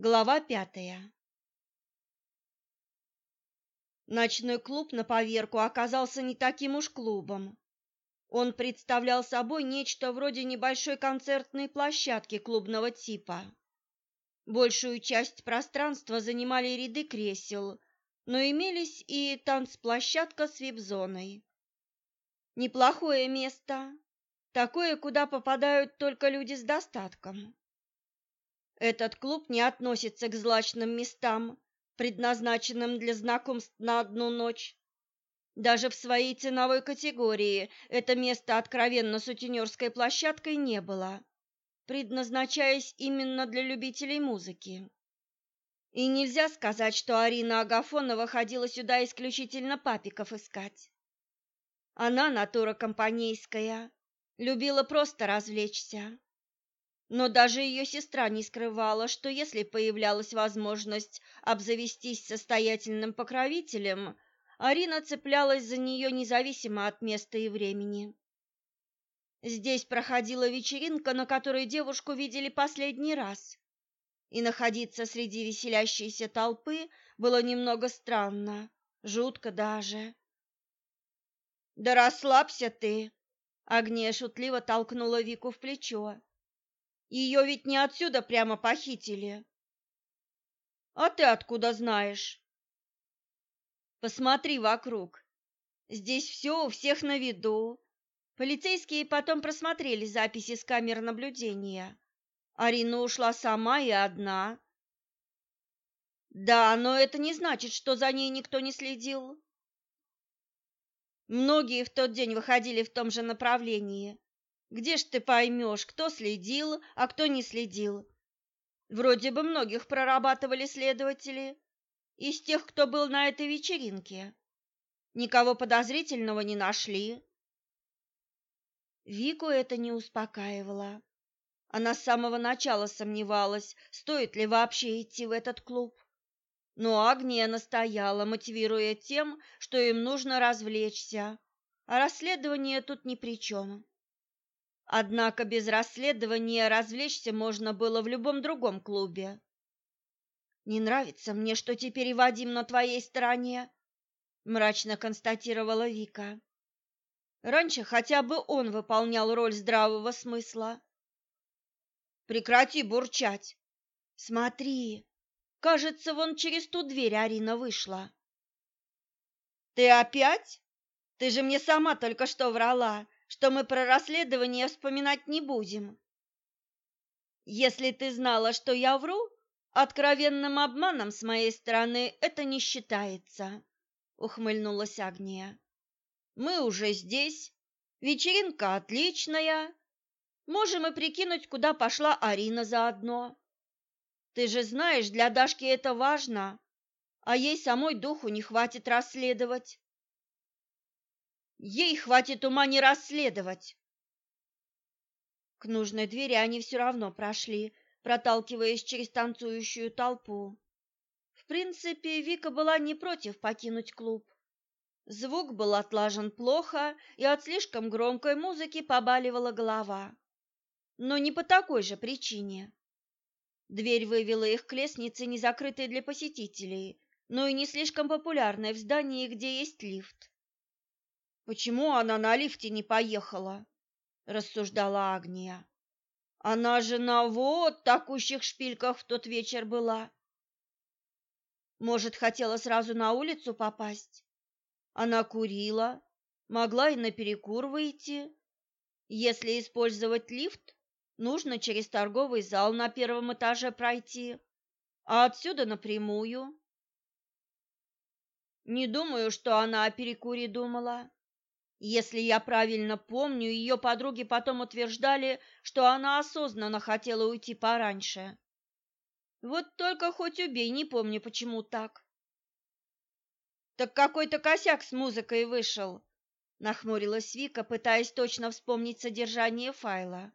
Глава пятая Ночной клуб на поверку оказался не таким уж клубом. Он представлял собой нечто вроде небольшой концертной площадки клубного типа. Большую часть пространства занимали ряды кресел, но имелись и танцплощадка с вип-зоной. Неплохое место, такое, куда попадают только люди с достатком. Этот клуб не относится к злачным местам, предназначенным для знакомств на одну ночь. Даже в своей ценовой категории это место откровенно сутенерской площадкой не было, предназначаясь именно для любителей музыки. И нельзя сказать, что Арина Агафонова ходила сюда исключительно папиков искать. Она натура компанейская, любила просто развлечься. Но даже ее сестра не скрывала, что если появлялась возможность обзавестись состоятельным покровителем, Арина цеплялась за нее независимо от места и времени. Здесь проходила вечеринка, на которой девушку видели последний раз. И находиться среди веселящейся толпы было немного странно, жутко даже. «Да расслабься ты!» — Агния шутливо толкнула Вику в плечо. Ее ведь не отсюда прямо похитили. А ты откуда знаешь? Посмотри вокруг. Здесь все у всех на виду. Полицейские потом просмотрели записи с камер наблюдения. Арина ушла сама и одна. Да, но это не значит, что за ней никто не следил. Многие в тот день выходили в том же направлении. Где ж ты поймешь, кто следил, а кто не следил? Вроде бы многих прорабатывали следователи. Из тех, кто был на этой вечеринке. Никого подозрительного не нашли. Вику это не успокаивало. Она с самого начала сомневалась, стоит ли вообще идти в этот клуб. Но Агния настояла, мотивируя тем, что им нужно развлечься, а расследование тут ни при чем. Однако без расследования развлечься можно было в любом другом клубе. Не нравится мне, что теперь и Вадим на твоей стороне, мрачно констатировала Вика. Раньше хотя бы он выполнял роль здравого смысла. Прекрати бурчать. Смотри, кажется, вон через ту дверь Арина вышла. Ты опять? Ты же мне сама только что врала что мы про расследование вспоминать не будем. Если ты знала, что я вру, откровенным обманом с моей стороны это не считается, ухмыльнулась Агния. Мы уже здесь, вечеринка отличная. Можем и прикинуть, куда пошла Арина заодно. Ты же знаешь, для Дашки это важно, а ей самой духу не хватит расследовать. Ей хватит ума не расследовать. К нужной двери они все равно прошли, проталкиваясь через танцующую толпу. В принципе, Вика была не против покинуть клуб. Звук был отлажен плохо, и от слишком громкой музыки побаливала голова. Но не по такой же причине. Дверь вывела их к лестнице, не закрытой для посетителей, но и не слишком популярной в здании, где есть лифт. Почему она на лифте не поехала? рассуждала Агния. Она же на вот такущих шпильках в тот вечер была. Может, хотела сразу на улицу попасть? Она курила, могла и наперекур выйти. Если использовать лифт, нужно через торговый зал на первом этаже пройти, а отсюда напрямую. Не думаю, что она о перекуре думала. Если я правильно помню, ее подруги потом утверждали, что она осознанно хотела уйти пораньше. Вот только хоть убей, не помню, почему так. Так какой-то косяк с музыкой вышел, нахмурилась Вика, пытаясь точно вспомнить содержание файла.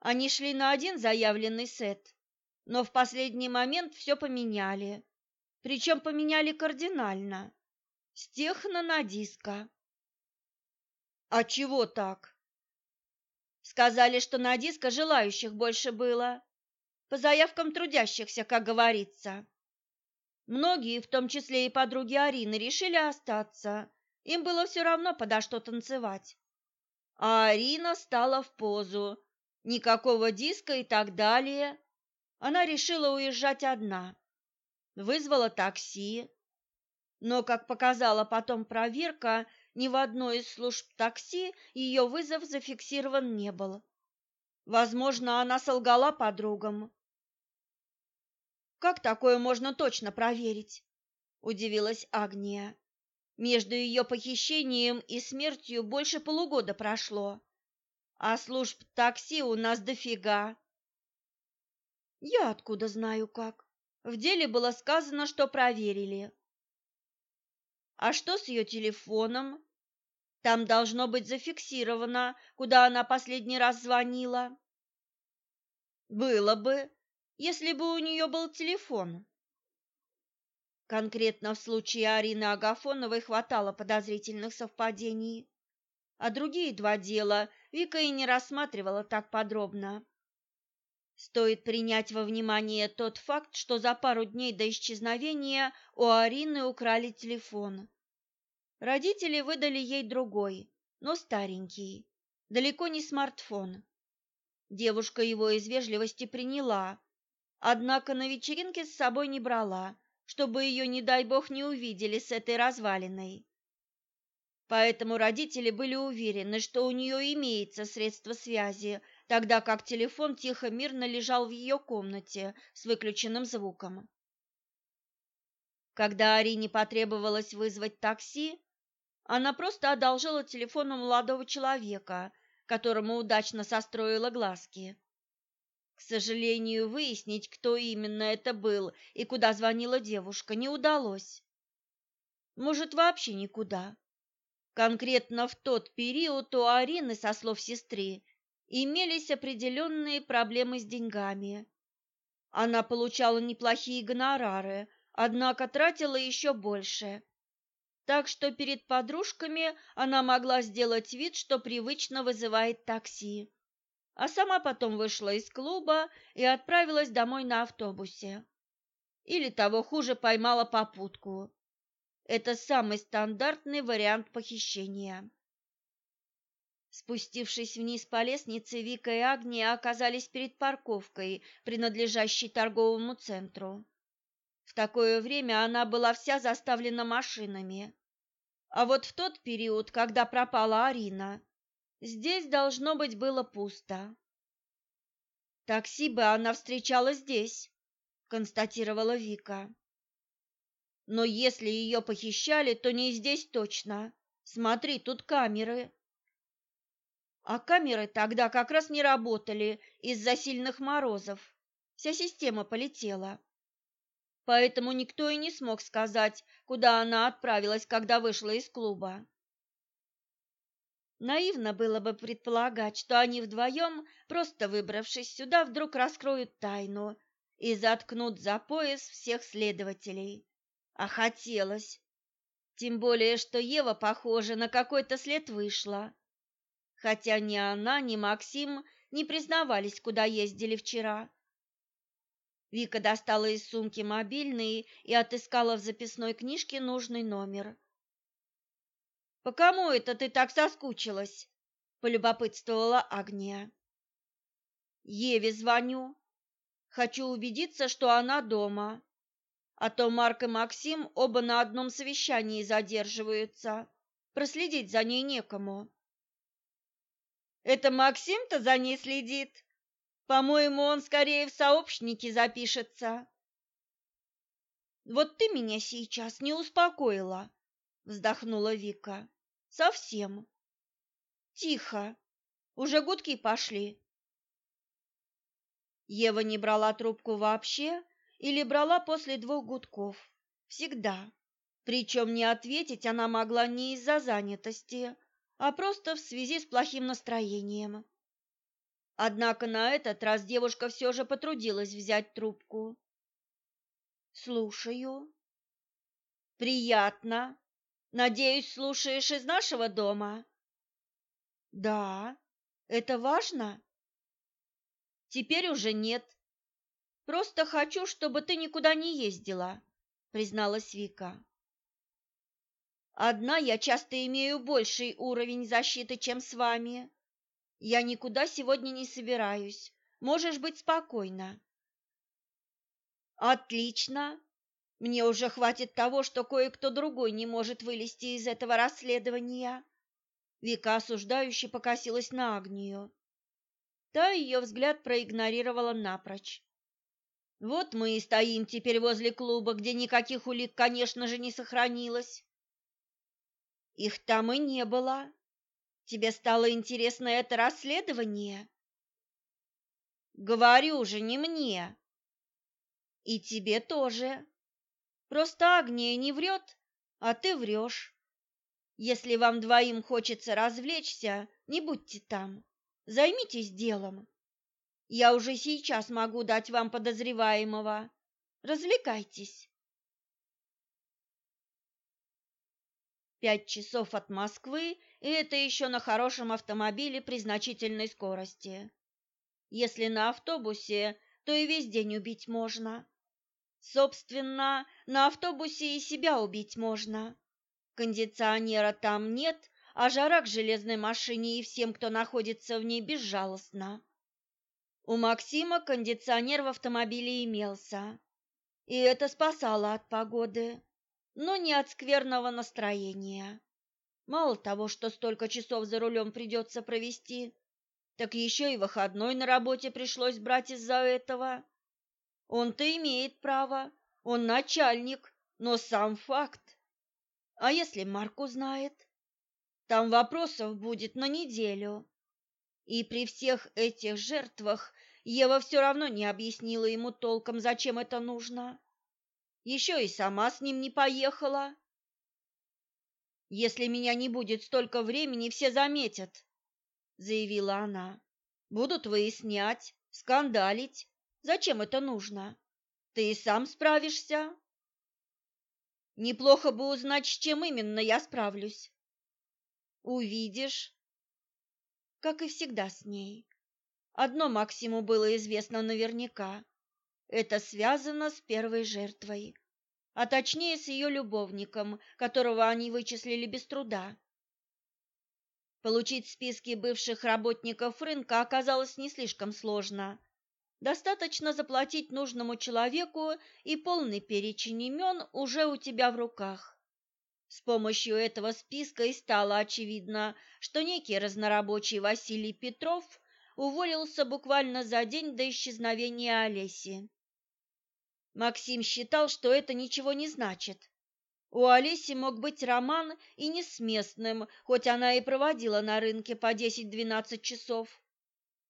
Они шли на один заявленный сет, но в последний момент все поменяли. Причем поменяли кардинально. С техно на диско. «А чего так?» «Сказали, что на диско желающих больше было. По заявкам трудящихся, как говорится. Многие, в том числе и подруги Арины, решили остаться. Им было все равно, подо что танцевать. А Арина стала в позу. Никакого диска и так далее. Она решила уезжать одна. Вызвала такси. Но, как показала потом проверка, ни в одной из служб такси ее вызов зафиксирован не был. Возможно, она солгала подругам. «Как такое можно точно проверить?» – удивилась Агния. «Между ее похищением и смертью больше полугода прошло, а служб такси у нас дофига». «Я откуда знаю как? В деле было сказано, что проверили. А что с ее телефоном? Там должно быть зафиксировано, куда она последний раз звонила. Было бы, если бы у нее был телефон. Конкретно в случае Арины Агафоновой хватало подозрительных совпадений, а другие два дела Вика и не рассматривала так подробно. Стоит принять во внимание тот факт, что за пару дней до исчезновения у Арины украли телефон. Родители выдали ей другой, но старенький, далеко не смартфон. Девушка его из вежливости приняла, однако на вечеринке с собой не брала, чтобы ее, не дай бог, не увидели с этой развалиной. Поэтому родители были уверены, что у нее имеется средство связи – тогда как телефон тихо мирно лежал в ее комнате с выключенным звуком. Когда Арине потребовалось вызвать такси, она просто одолжила телефон у молодого человека, которому удачно состроила глазки. К сожалению, выяснить, кто именно это был и куда звонила девушка, не удалось. Может, вообще никуда. Конкретно в тот период у Арины, со слов сестры, имелись определенные проблемы с деньгами. Она получала неплохие гонорары, однако тратила еще больше. Так что перед подружками она могла сделать вид, что привычно вызывает такси. А сама потом вышла из клуба и отправилась домой на автобусе. Или того хуже, поймала попутку. Это самый стандартный вариант похищения. Спустившись вниз по лестнице, Вика и Агния оказались перед парковкой, принадлежащей торговому центру. В такое время она была вся заставлена машинами. А вот в тот период, когда пропала Арина, здесь должно быть было пусто. Такси бы она встречала здесь, констатировала Вика. Но если ее похищали, то не здесь точно. Смотри, тут камеры. А камеры тогда как раз не работали из-за сильных морозов. Вся система полетела. Поэтому никто и не смог сказать, куда она отправилась, когда вышла из клуба. Наивно было бы предполагать, что они вдвоем, просто выбравшись сюда, вдруг раскроют тайну и заткнут за пояс всех следователей. А хотелось. Тем более, что Ева, похоже, на какой-то след вышла хотя ни она, ни Максим не признавались, куда ездили вчера. Вика достала из сумки мобильный и отыскала в записной книжке нужный номер. «По кому это ты так соскучилась?» – полюбопытствовала Агния. «Еве звоню. Хочу убедиться, что она дома. А то Марк и Максим оба на одном совещании задерживаются. Проследить за ней некому». Это Максим-то за ней следит. По-моему, он скорее в сообщники запишется. Вот ты меня сейчас не успокоила, вздохнула Вика. Совсем. Тихо. Уже гудки пошли. Ева не брала трубку вообще или брала после двух гудков. Всегда. Причем не ответить она могла не из-за занятости, а просто в связи с плохим настроением. Однако на этот раз девушка все же потрудилась взять трубку. «Слушаю». «Приятно. Надеюсь, слушаешь из нашего дома?» «Да. Это важно?» «Теперь уже нет. Просто хочу, чтобы ты никуда не ездила», — призналась Вика. Одна я часто имею больший уровень защиты, чем с вами. Я никуда сегодня не собираюсь. Можешь быть спокойна. Отлично. Мне уже хватит того, что кое-кто другой не может вылезти из этого расследования. Вика осуждающе покосилась на Агнию. Та ее взгляд проигнорировала напрочь. Вот мы и стоим теперь возле клуба, где никаких улик, конечно же, не сохранилось. Их там и не было. Тебе стало интересно это расследование? Говорю же, не мне. И тебе тоже. Просто Агния не врет, а ты врешь. Если вам двоим хочется развлечься, не будьте там. Займитесь делом. Я уже сейчас могу дать вам подозреваемого. Развлекайтесь. Пять часов от Москвы, и это еще на хорошем автомобиле при значительной скорости. Если на автобусе, то и весь день убить можно. Собственно, на автобусе и себя убить можно. Кондиционера там нет, а жара к железной машине и всем, кто находится в ней, безжалостна. У Максима кондиционер в автомобиле имелся, и это спасало от погоды но не от скверного настроения. Мало того, что столько часов за рулем придется провести, так еще и выходной на работе пришлось брать из-за этого. Он-то имеет право, он начальник, но сам факт. А если Марк узнает? Там вопросов будет на неделю. И при всех этих жертвах Ева все равно не объяснила ему толком, зачем это нужно. Еще и сама с ним не поехала. Если меня не будет столько времени, все заметят, заявила она. Будут выяснять, скандалить. Зачем это нужно? Ты и сам справишься. Неплохо бы узнать, с чем именно я справлюсь. Увидишь. Как и всегда с ней. Одно Максиму было известно наверняка. Это связано с первой жертвой, а точнее с ее любовником, которого они вычислили без труда. Получить списки бывших работников рынка оказалось не слишком сложно. Достаточно заплатить нужному человеку, и полный перечень имен уже у тебя в руках. С помощью этого списка и стало очевидно, что некий разнорабочий Василий Петров уволился буквально за день до исчезновения Олеси. Максим считал, что это ничего не значит. У Олеси мог быть роман и не с местным, хоть она и проводила на рынке по 10-12 часов.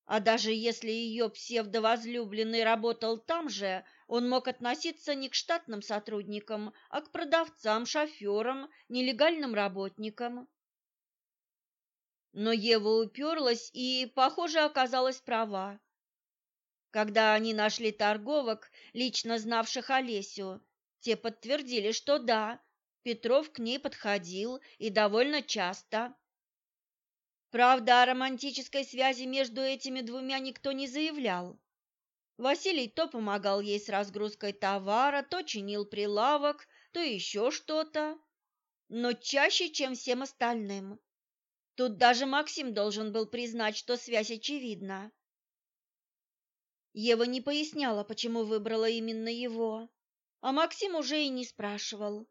А даже если ее псевдовозлюбленный работал там же, он мог относиться не к штатным сотрудникам, а к продавцам, шоферам, нелегальным работникам. Но Ева уперлась и, похоже, оказалась права. Когда они нашли торговок, лично знавших Олесю, те подтвердили, что да, Петров к ней подходил и довольно часто. Правда, о романтической связи между этими двумя никто не заявлял. Василий то помогал ей с разгрузкой товара, то чинил прилавок, то еще что-то, но чаще, чем всем остальным. Тут даже Максим должен был признать, что связь очевидна. Ева не поясняла, почему выбрала именно его, а Максим уже и не спрашивал.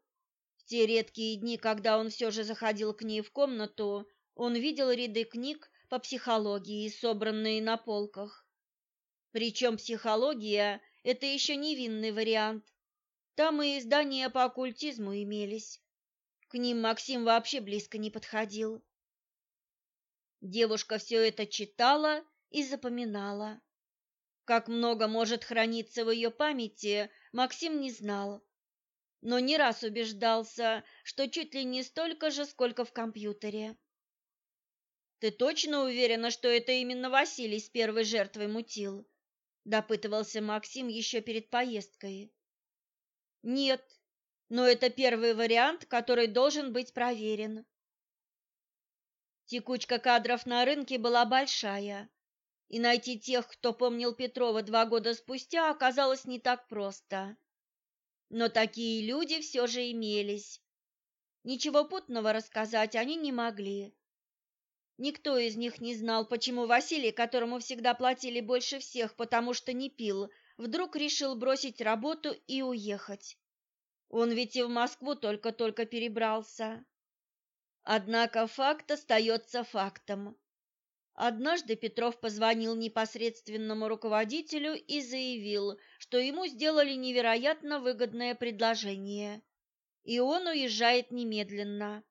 В те редкие дни, когда он все же заходил к ней в комнату, он видел ряды книг по психологии, собранные на полках. Причем психология – это еще невинный вариант. Там и издания по оккультизму имелись. К ним Максим вообще близко не подходил. Девушка все это читала и запоминала. Как много может храниться в ее памяти, Максим не знал, но не раз убеждался, что чуть ли не столько же, сколько в компьютере. «Ты точно уверена, что это именно Василий с первой жертвой мутил?» – допытывался Максим еще перед поездкой. «Нет, но это первый вариант, который должен быть проверен». Текучка кадров на рынке была большая, и найти тех, кто помнил Петрова два года спустя, оказалось не так просто. Но такие люди все же имелись. Ничего путного рассказать они не могли. Никто из них не знал, почему Василий, которому всегда платили больше всех, потому что не пил, вдруг решил бросить работу и уехать. Он ведь и в Москву только-только перебрался. Однако факт остается фактом. Однажды Петров позвонил непосредственному руководителю и заявил, что ему сделали невероятно выгодное предложение, и он уезжает немедленно.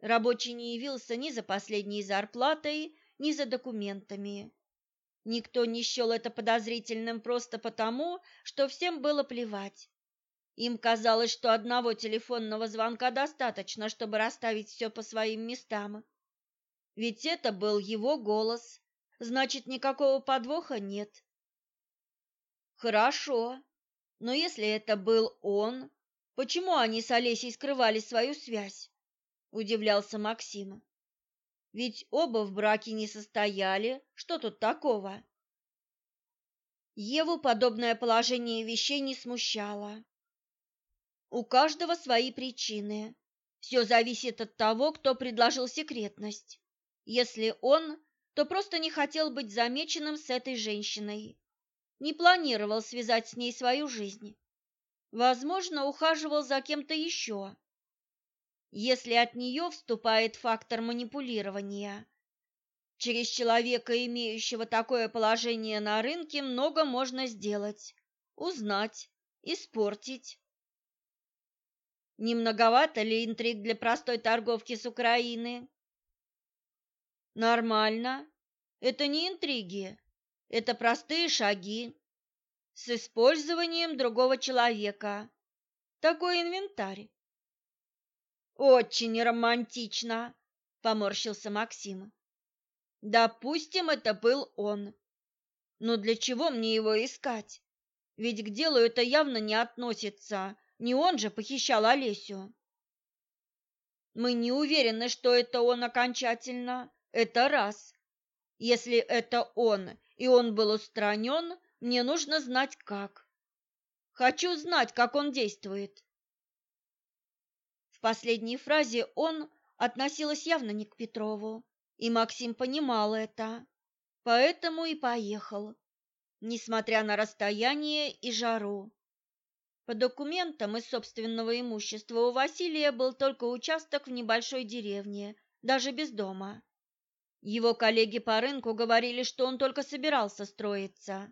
Рабочий не явился ни за последней зарплатой, ни за документами. Никто не счел это подозрительным просто потому, что всем было плевать. Им казалось, что одного телефонного звонка достаточно, чтобы расставить все по своим местам. Ведь это был его голос, значит, никакого подвоха нет. Хорошо, но если это был он, почему они с Олесей скрывали свою связь? Удивлялся Максим. Ведь оба в браке не состояли, что тут такого? Еву подобное положение вещей не смущало. У каждого свои причины. Все зависит от того, кто предложил секретность. Если он, то просто не хотел быть замеченным с этой женщиной. Не планировал связать с ней свою жизнь. Возможно, ухаживал за кем-то еще. Если от нее вступает фактор манипулирования. Через человека, имеющего такое положение на рынке, много можно сделать. Узнать, испортить. Немноговато ли интриг для простой торговки с Украины? Нормально. Это не интриги. Это простые шаги с использованием другого человека. Такой инвентарь. Очень романтично, поморщился Максим. Допустим, это был он. Но для чего мне его искать? Ведь к делу это явно не относится. Не он же похищал Олесю. Мы не уверены, что это он окончательно. Это раз. Если это он, и он был устранен, мне нужно знать как. Хочу знать, как он действует. В последней фразе «он» относилась явно не к Петрову, и Максим понимал это, поэтому и поехал, несмотря на расстояние и жару. По документам из собственного имущества у Василия был только участок в небольшой деревне, даже без дома. Его коллеги по рынку говорили, что он только собирался строиться.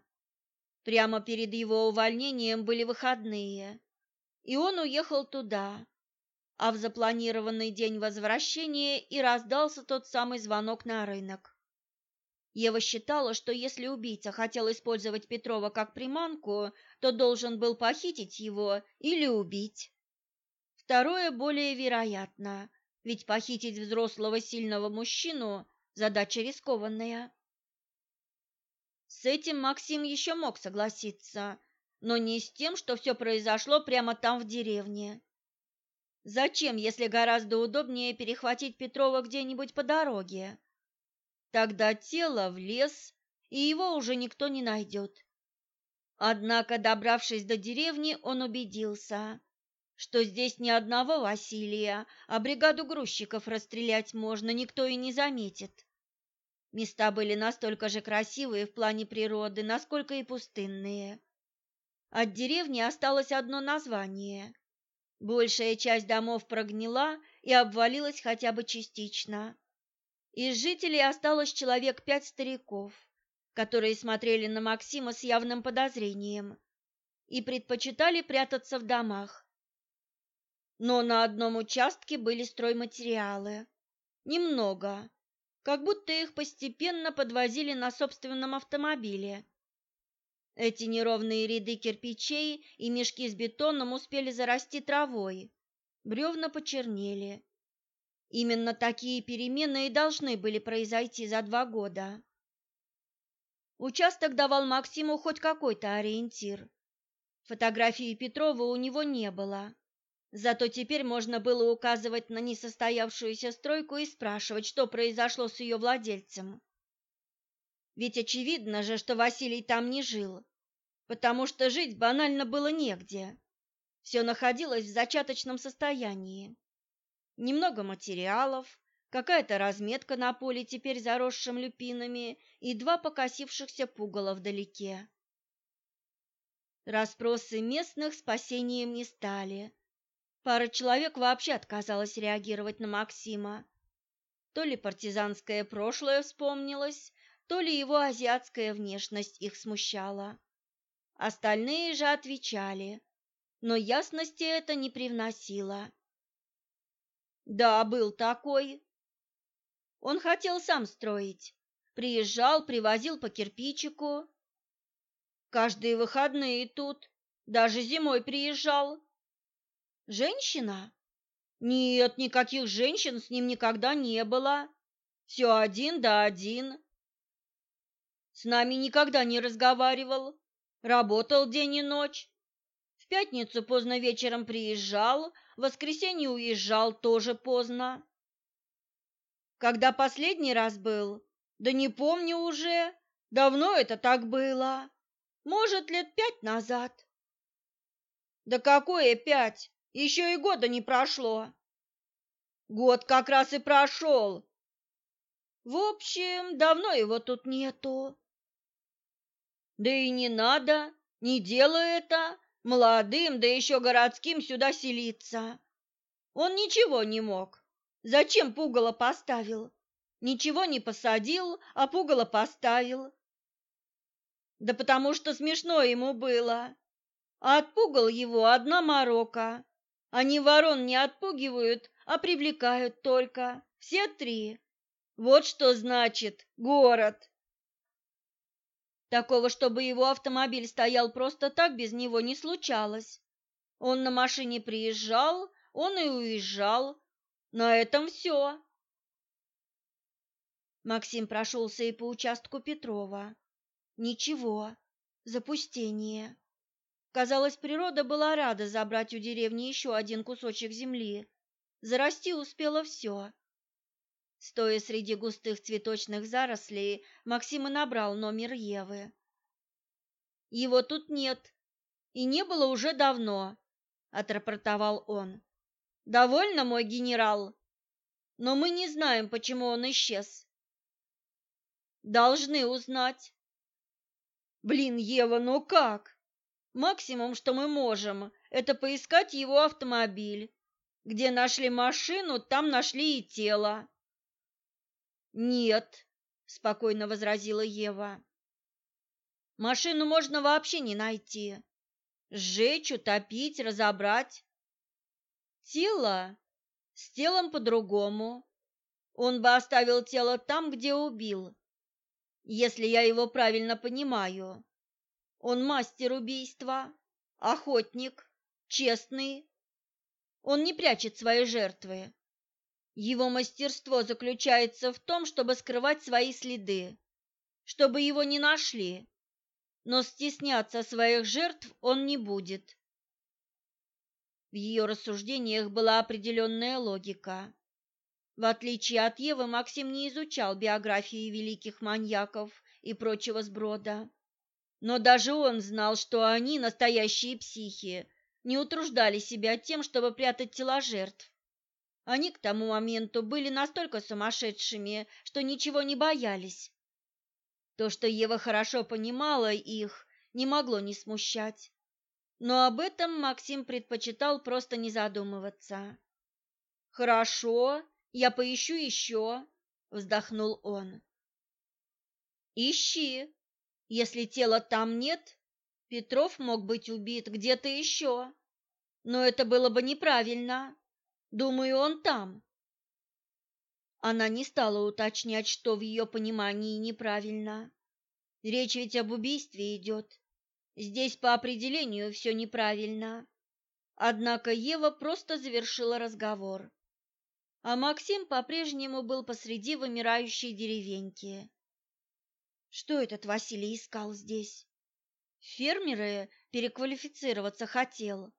Прямо перед его увольнением были выходные, и он уехал туда. А в запланированный день возвращения и раздался тот самый звонок на рынок. Ева считала, что если убийца хотел использовать Петрова как приманку, то должен был похитить его или убить. Второе более вероятно, ведь похитить взрослого сильного мужчину Задача рискованная. С этим Максим еще мог согласиться, но не с тем, что все произошло прямо там в деревне. Зачем, если гораздо удобнее перехватить Петрова где-нибудь по дороге? Тогда тело в лес, и его уже никто не найдет. Однако, добравшись до деревни, он убедился, что здесь ни одного Василия, а бригаду грузчиков расстрелять можно, никто и не заметит. Места были настолько же красивые в плане природы, насколько и пустынные. От деревни осталось одно название. Большая часть домов прогнила и обвалилась хотя бы частично. Из жителей осталось человек пять стариков, которые смотрели на Максима с явным подозрением и предпочитали прятаться в домах но на одном участке были стройматериалы. Немного, как будто их постепенно подвозили на собственном автомобиле. Эти неровные ряды кирпичей и мешки с бетоном успели зарасти травой. Бревна почернели. Именно такие перемены и должны были произойти за два года. Участок давал Максиму хоть какой-то ориентир. Фотографии Петрова у него не было. Зато теперь можно было указывать на несостоявшуюся стройку и спрашивать, что произошло с ее владельцем. Ведь очевидно же, что Василий там не жил, потому что жить банально было негде. Все находилось в зачаточном состоянии. Немного материалов, какая-то разметка на поле, теперь заросшем люпинами, и два покосившихся пугала вдалеке. Распросы местных спасением не стали Пара человек вообще отказалась реагировать на Максима. То ли партизанское прошлое вспомнилось, то ли его азиатская внешность их смущала. Остальные же отвечали, но ясности это не привносило. Да, был такой. Он хотел сам строить. Приезжал, привозил по кирпичику. Каждые выходные тут, даже зимой приезжал. Женщина? Нет, никаких женщин с ним никогда не было. Все один да один. С нами никогда не разговаривал. Работал день и ночь. В пятницу поздно вечером приезжал, в воскресенье уезжал тоже поздно. Когда последний раз был? Да не помню уже. Давно это так было. Может, лет пять назад. Да какое пять? Еще и года не прошло. Год как раз и прошел. В общем, давно его тут нету. Да и не надо, не делай это, молодым, да еще городским сюда селиться. Он ничего не мог. Зачем пугало поставил? Ничего не посадил, а пугало поставил. Да потому что смешно ему было. А отпугал его одна морока. Они ворон не отпугивают, а привлекают только. Все три. Вот что значит город. Такого, чтобы его автомобиль стоял просто так, без него не случалось. Он на машине приезжал, он и уезжал. На этом все. Максим прошелся и по участку Петрова. Ничего, запустение. Казалось, природа была рада забрать у деревни еще один кусочек земли. Зарасти успела все. Стоя среди густых цветочных зарослей, Максим и набрал номер Евы. «Его тут нет, и не было уже давно», — отрапортовал он. «Довольно, мой генерал, но мы не знаем, почему он исчез». «Должны узнать». «Блин, Ева, ну как?» Максимум, что мы можем, это поискать его автомобиль. Где нашли машину, там нашли и тело. Нет, спокойно возразила Ева. Машину можно вообще не найти. Сжечь, утопить, разобрать. Тело? С телом по-другому. Он бы оставил тело там, где убил, если я его правильно понимаю. Он мастер убийства, охотник, честный. Он не прячет свои жертвы. Его мастерство заключается в том, чтобы скрывать свои следы, чтобы его не нашли. Но стесняться своих жертв он не будет. В ее рассуждениях была определенная логика. В отличие от Евы, Максим не изучал биографии великих маньяков и прочего сброда. Но даже он знал, что они настоящие психи, не утруждали себя тем, чтобы прятать тела жертв. Они к тому моменту были настолько сумасшедшими, что ничего не боялись. То, что Ева хорошо понимала их, не могло не смущать. Но об этом Максим предпочитал просто не задумываться. «Хорошо, я поищу еще», — вздохнул он. «Ищи», если тела там нет, Петров мог быть убит где-то еще. Но это было бы неправильно. Думаю, он там. Она не стала уточнять, что в ее понимании неправильно. Речь ведь об убийстве идет. Здесь по определению все неправильно. Однако Ева просто завершила разговор. А Максим по-прежнему был посреди вымирающей деревеньки что этот Василий искал здесь. Фермеры переквалифицироваться хотел.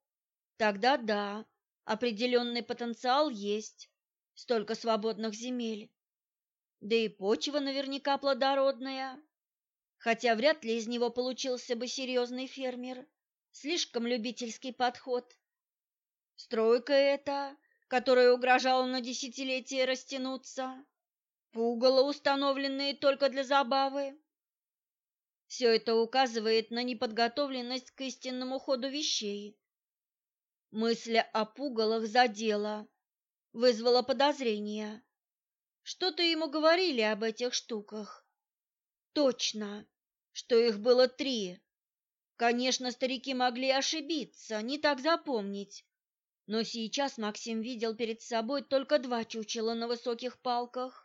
Тогда да, определенный потенциал есть, столько свободных земель. Да и почва наверняка плодородная. Хотя вряд ли из него получился бы серьезный фермер. Слишком любительский подход. Стройка эта, которая угрожала на десятилетия растянуться. Пугало, установленные только для забавы. Все это указывает на неподготовленность к истинному ходу вещей. Мысль о пугалах задела, вызвала подозрения. Что-то ему говорили об этих штуках. Точно, что их было три. Конечно, старики могли ошибиться, не так запомнить. Но сейчас Максим видел перед собой только два чучела на высоких палках.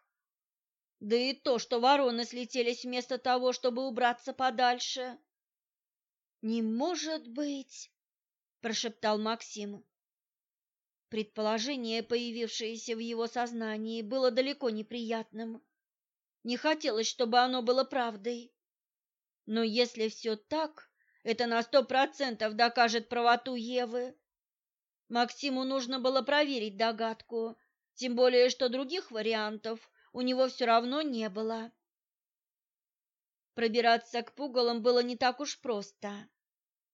Да и то, что вороны слетелись вместо того, чтобы убраться подальше. Не может быть, прошептал Максим. Предположение, появившееся в его сознании, было далеко неприятным. Не хотелось, чтобы оно было правдой. Но если все так, это на сто процентов докажет правоту Евы. Максиму нужно было проверить догадку, тем более, что других вариантов у него все равно не было. Пробираться к пугалам было не так уж просто.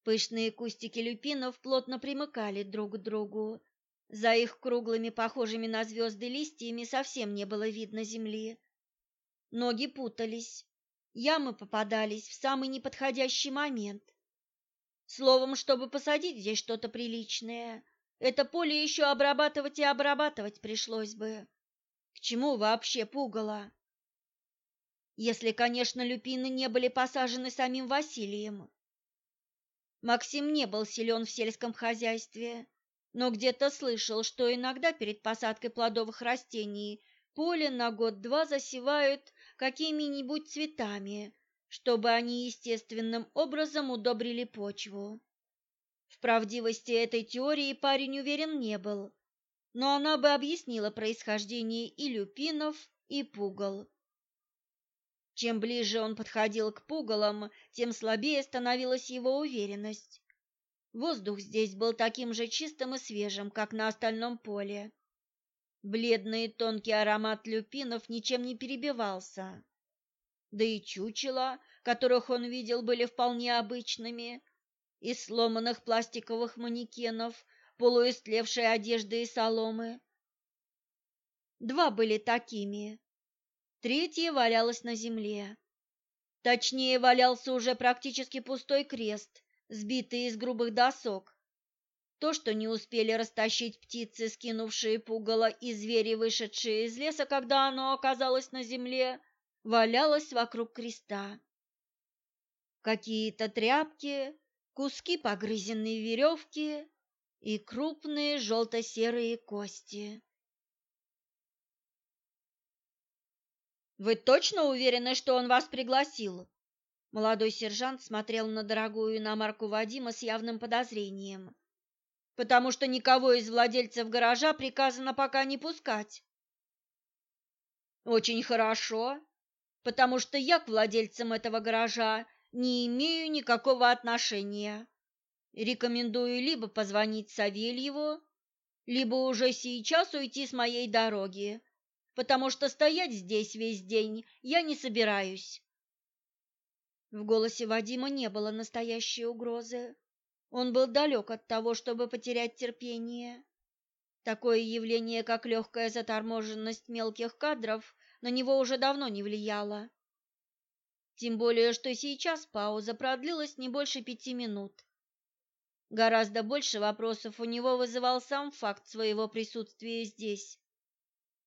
Пышные кустики люпинов плотно примыкали друг к другу. За их круглыми, похожими на звезды листьями совсем не было видно земли. Ноги путались, ямы попадались в самый неподходящий момент. Словом, чтобы посадить здесь что-то приличное, это поле еще обрабатывать и обрабатывать пришлось бы. К чему вообще пугало? Если, конечно, люпины не были посажены самим Василием. Максим не был силен в сельском хозяйстве, но где-то слышал, что иногда перед посадкой плодовых растений поле на год-два засевают какими-нибудь цветами, чтобы они естественным образом удобрили почву. В правдивости этой теории парень уверен не был, но она бы объяснила происхождение и люпинов, и пугал. Чем ближе он подходил к пугалам, тем слабее становилась его уверенность. Воздух здесь был таким же чистым и свежим, как на остальном поле. Бледный и тонкий аромат люпинов ничем не перебивался. Да и чучела, которых он видел, были вполне обычными, из сломанных пластиковых манекенов, полуэс одежды и соломы. Два были такими. Третье валялось на земле. Точнее, валялся уже практически пустой крест, сбитый из грубых досок. То, что не успели растащить птицы, скинувшие пугало, и звери, вышедшие из леса, когда оно оказалось на земле, валялось вокруг креста. Какие-то тряпки, куски погрызенной веревки, и крупные желто-серые кости. «Вы точно уверены, что он вас пригласил?» Молодой сержант смотрел на дорогую иномарку Вадима с явным подозрением. «Потому что никого из владельцев гаража приказано пока не пускать». «Очень хорошо, потому что я к владельцам этого гаража не имею никакого отношения», Рекомендую либо позвонить Савельеву, либо уже сейчас уйти с моей дороги, потому что стоять здесь весь день я не собираюсь. В голосе Вадима не было настоящей угрозы. Он был далек от того, чтобы потерять терпение. Такое явление, как легкая заторможенность мелких кадров, на него уже давно не влияло. Тем более, что сейчас пауза продлилась не больше пяти минут. Гораздо больше вопросов у него вызывал сам факт своего присутствия здесь.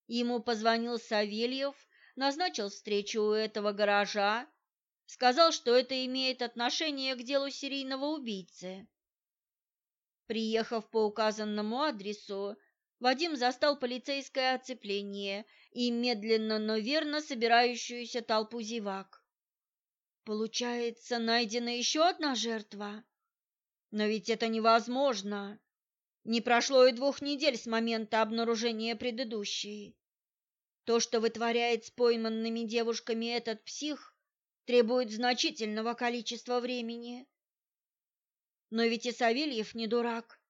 Ему позвонил Савельев, назначил встречу у этого гаража, сказал, что это имеет отношение к делу серийного убийцы. Приехав по указанному адресу, Вадим застал полицейское оцепление и медленно, но верно собирающуюся толпу зевак. Получается, найдена еще одна жертва? Но ведь это невозможно. Не прошло и двух недель с момента обнаружения предыдущей. То, что вытворяет с пойманными девушками этот псих, требует значительного количества времени. Но ведь и Савельев не дурак.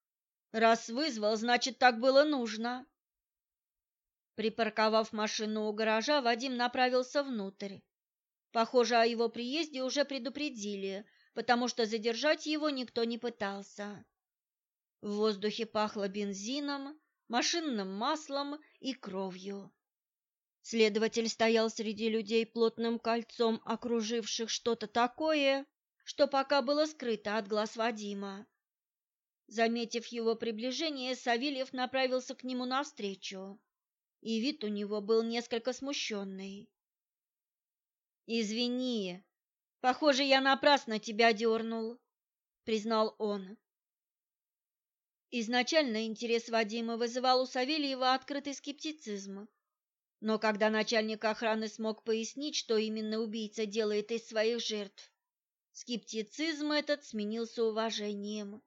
Раз вызвал, значит, так было нужно. Припарковав машину у гаража, Вадим направился внутрь. Похоже, о его приезде уже предупредили, потому что задержать его никто не пытался. В воздухе пахло бензином, машинным маслом и кровью. Следователь стоял среди людей плотным кольцом, окруживших что-то такое, что пока было скрыто от глаз Вадима. Заметив его приближение, Савельев направился к нему навстречу, и вид у него был несколько смущенный. «Извини», Похоже, я напрасно тебя дернул», — признал он. Изначально интерес Вадима вызывал у Савельева открытый скептицизм. Но когда начальник охраны смог пояснить, что именно убийца делает из своих жертв, скептицизм этот сменился уважением.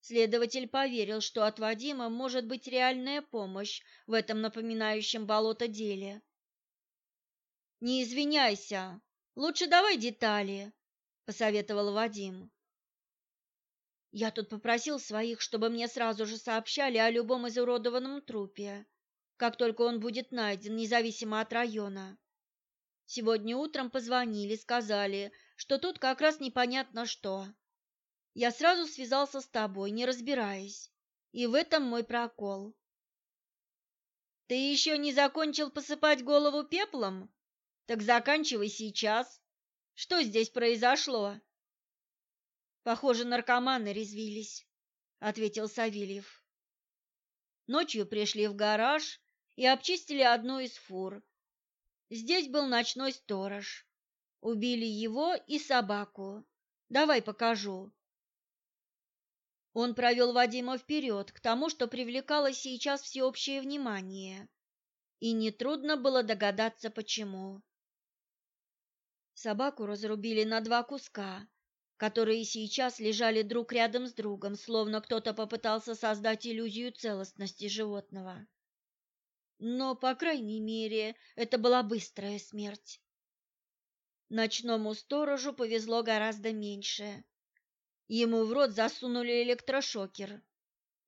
Следователь поверил, что от Вадима может быть реальная помощь в этом напоминающем болото деле. «Не извиняйся», Лучше давай детали, посоветовал Вадим. Я тут попросил своих, чтобы мне сразу же сообщали о любом изуродованном трупе, как только он будет найден, независимо от района. Сегодня утром позвонили, сказали, что тут как раз непонятно что. Я сразу связался с тобой, не разбираясь, и в этом мой прокол. Ты еще не закончил посыпать голову пеплом? Так заканчивай сейчас. Что здесь произошло? Похоже, наркоманы резвились, ответил Савельев. Ночью пришли в гараж и обчистили одну из фур. Здесь был ночной сторож. Убили его и собаку. Давай покажу. Он провел Вадима вперед, к тому, что привлекало сейчас всеобщее внимание. И нетрудно было догадаться, почему. Собаку разрубили на два куска, которые сейчас лежали друг рядом с другом, словно кто-то попытался создать иллюзию целостности животного. Но, по крайней мере, это была быстрая смерть. Ночному сторожу повезло гораздо меньше. Ему в рот засунули электрошокер.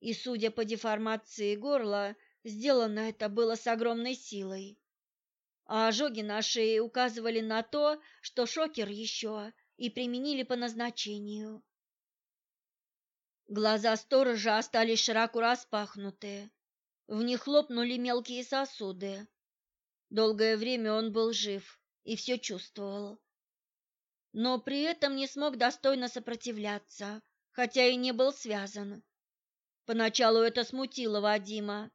И, судя по деформации горла, сделано это было с огромной силой а ожоги на шее указывали на то, что шокер еще и применили по назначению. Глаза сторожа остались широко распахнуты. В них хлопнули мелкие сосуды. Долгое время он был жив и все чувствовал. Но при этом не смог достойно сопротивляться, хотя и не был связан. Поначалу это смутило Вадима,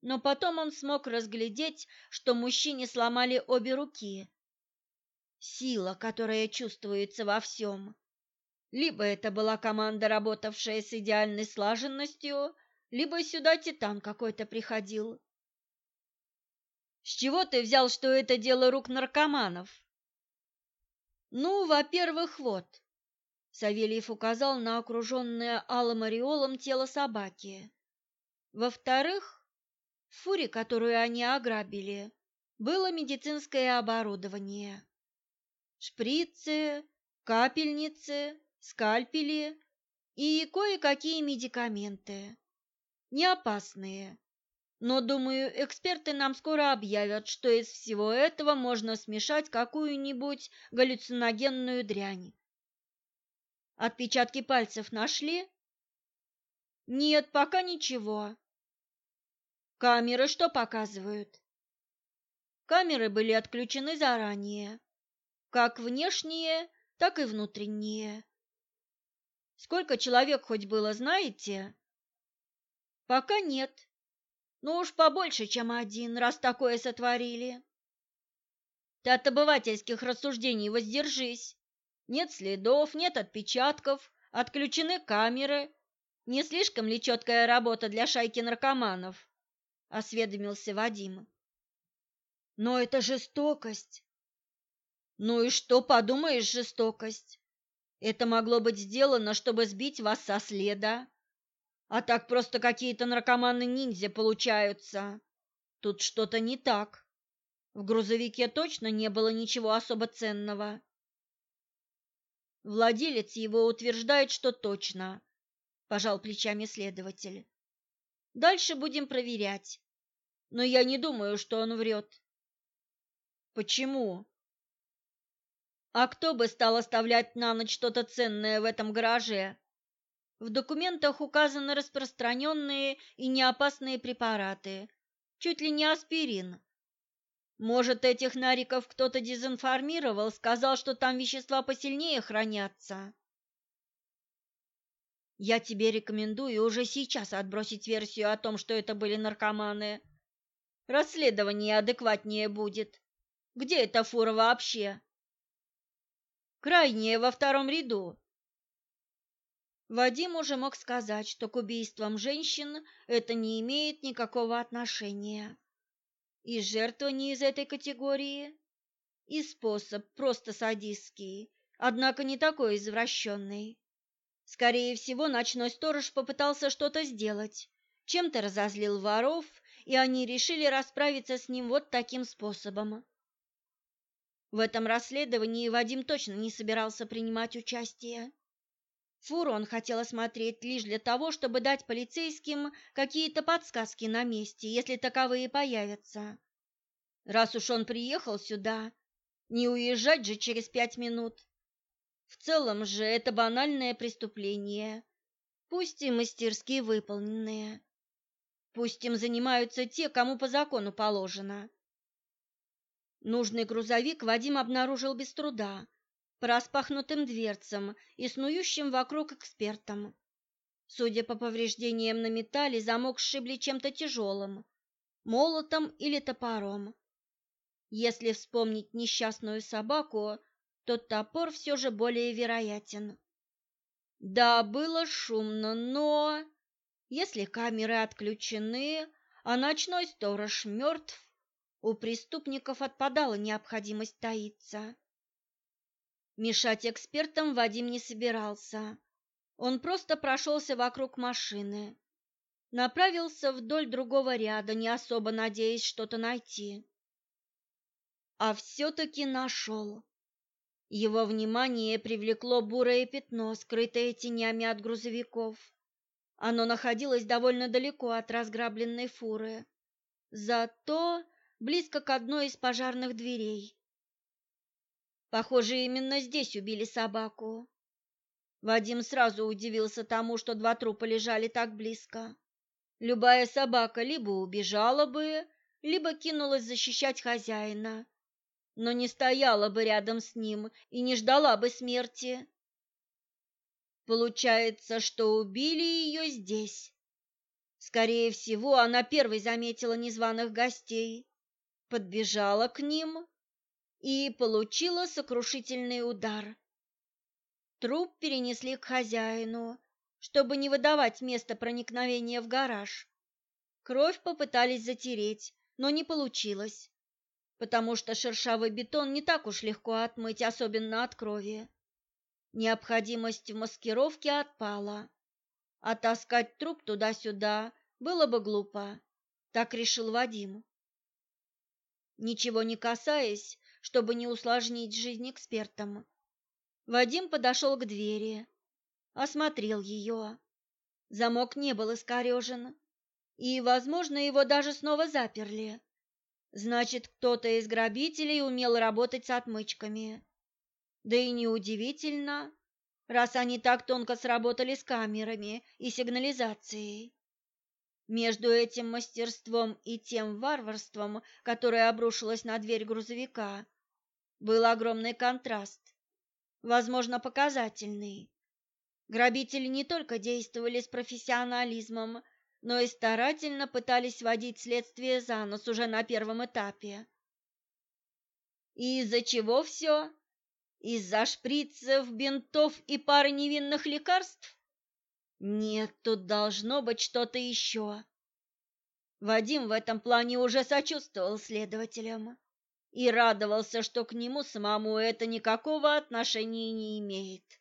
но потом он смог разглядеть, что мужчине сломали обе руки. Сила, которая чувствуется во всем. Либо это была команда, работавшая с идеальной слаженностью, либо сюда титан какой-то приходил. С чего ты взял, что это дело рук наркоманов? Ну, во-первых, вот. Савельев указал на окруженное алым ореолом тело собаки. Во-вторых, фуре, которую они ограбили, было медицинское оборудование. Шприцы, капельницы, скальпели и кое-какие медикаменты. Не опасные. Но, думаю, эксперты нам скоро объявят, что из всего этого можно смешать какую-нибудь галлюциногенную дрянь. Отпечатки пальцев нашли? Нет, пока ничего. Камеры что показывают? Камеры были отключены заранее, как внешние, так и внутренние. Сколько человек хоть было, знаете? Пока нет. Ну уж побольше, чем один, раз такое сотворили. Ты от обывательских рассуждений воздержись. Нет следов, нет отпечатков, отключены камеры. Не слишком ли четкая работа для шайки наркоманов? осведомился Вадим. Но это жестокость. Ну и что подумаешь, жестокость? Это могло быть сделано, чтобы сбить вас со следа. А так просто какие-то наркоманы-ниндзя получаются. Тут что-то не так. В грузовике точно не было ничего особо ценного. Владелец его утверждает, что точно, пожал плечами следователь. Дальше будем проверять. Но я не думаю, что он врет. Почему? А кто бы стал оставлять на ночь что-то ценное в этом гараже? В документах указаны распространенные и неопасные препараты, чуть ли не аспирин. Может, этих нариков кто-то дезинформировал, сказал, что там вещества посильнее хранятся? Я тебе рекомендую уже сейчас отбросить версию о том, что это были наркоманы. Расследование адекватнее будет. Где эта фура вообще? Крайнее во втором ряду. Вадим уже мог сказать, что к убийствам женщин это не имеет никакого отношения. И жертва не из этой категории, и способ просто садистский, однако не такой извращенный. Скорее всего, ночной сторож попытался что-то сделать. Чем-то разозлил воров, и они решили расправиться с ним вот таким способом. В этом расследовании Вадим точно не собирался принимать участие. Фуру он хотел осмотреть лишь для того, чтобы дать полицейским какие-то подсказки на месте, если таковые появятся. Раз уж он приехал сюда, не уезжать же через пять минут. В целом же это банальное преступление, пусть и мастерски выполненное. Пусть им занимаются те, кому по закону положено. Нужный грузовик Вадим обнаружил без труда, по распахнутым дверцам и снующим вокруг экспертам. Судя по повреждениям на металле, замок сшибли чем-то тяжелым, молотом или топором. Если вспомнить несчастную собаку, тот топор все же более вероятен. Да, было шумно, но... Если камеры отключены, а ночной сторож мертв, у преступников отпадала необходимость таиться. Мешать экспертам Вадим не собирался. Он просто прошелся вокруг машины. Направился вдоль другого ряда, не особо надеясь что-то найти. А все-таки нашел. Его внимание привлекло бурое пятно, скрытое тенями от грузовиков. Оно находилось довольно далеко от разграбленной фуры, зато близко к одной из пожарных дверей. Похоже, именно здесь убили собаку. Вадим сразу удивился тому, что два трупа лежали так близко. Любая собака либо убежала бы, либо кинулась защищать хозяина, но не стояла бы рядом с ним и не ждала бы смерти. Получается, что убили ее здесь. Скорее всего, она первой заметила незваных гостей, подбежала к ним и получила сокрушительный удар. Труп перенесли к хозяину, чтобы не выдавать место проникновения в гараж. Кровь попытались затереть, но не получилось потому что шершавый бетон не так уж легко отмыть, особенно от крови. Необходимость в маскировке отпала. А таскать труп туда-сюда было бы глупо, так решил Вадим. Ничего не касаясь, чтобы не усложнить жизнь экспертам, Вадим подошел к двери, осмотрел ее. Замок не был искорежен, и, возможно, его даже снова заперли Значит, кто-то из грабителей умел работать с отмычками. Да и неудивительно, раз они так тонко сработали с камерами и сигнализацией. Между этим мастерством и тем варварством, которое обрушилось на дверь грузовика, был огромный контраст, возможно, показательный. Грабители не только действовали с профессионализмом, но и старательно пытались водить следствие за нос уже на первом этапе. И из-за чего все? Из-за шприцев, бинтов и пары невинных лекарств? Нет, тут должно быть что-то еще. Вадим в этом плане уже сочувствовал следователям и радовался, что к нему самому это никакого отношения не имеет.